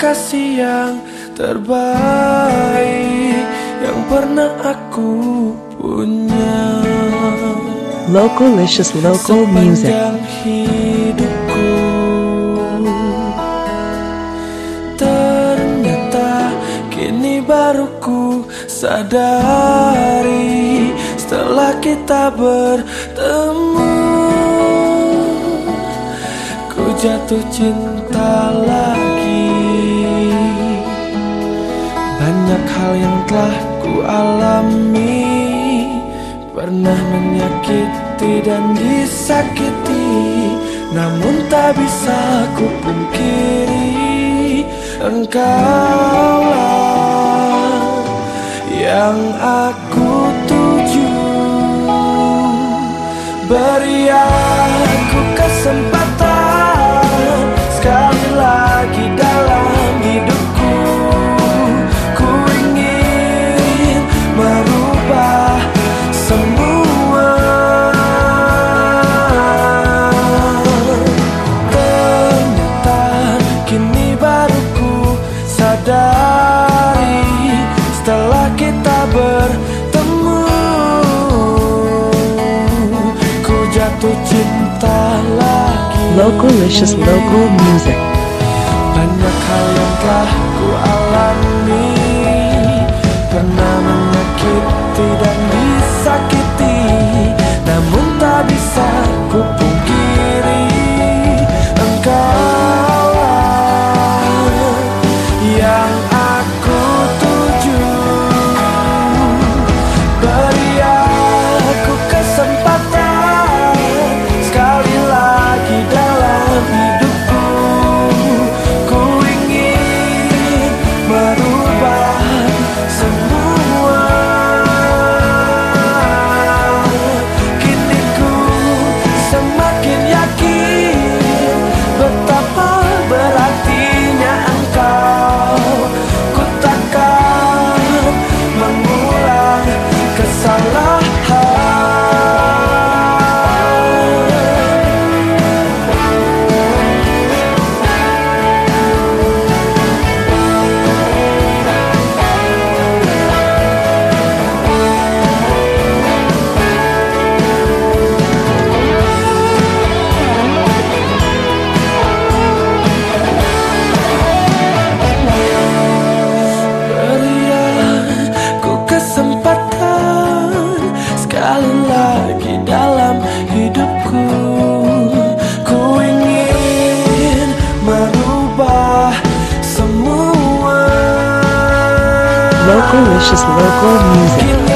kasih yang terbaik yang pernah aku punya. Localicious local music. Hidupku Ternyata kini baru ku sadari Setelah kita bertemu Ku jatuh cinta lagi hal yang telah ku alami Pernah menyakiti dan disakiti Namun tak bisa ku pungkiri Engkaulah yang aku tuju. Beri Localicious local music. Semua Localicious local music. Kini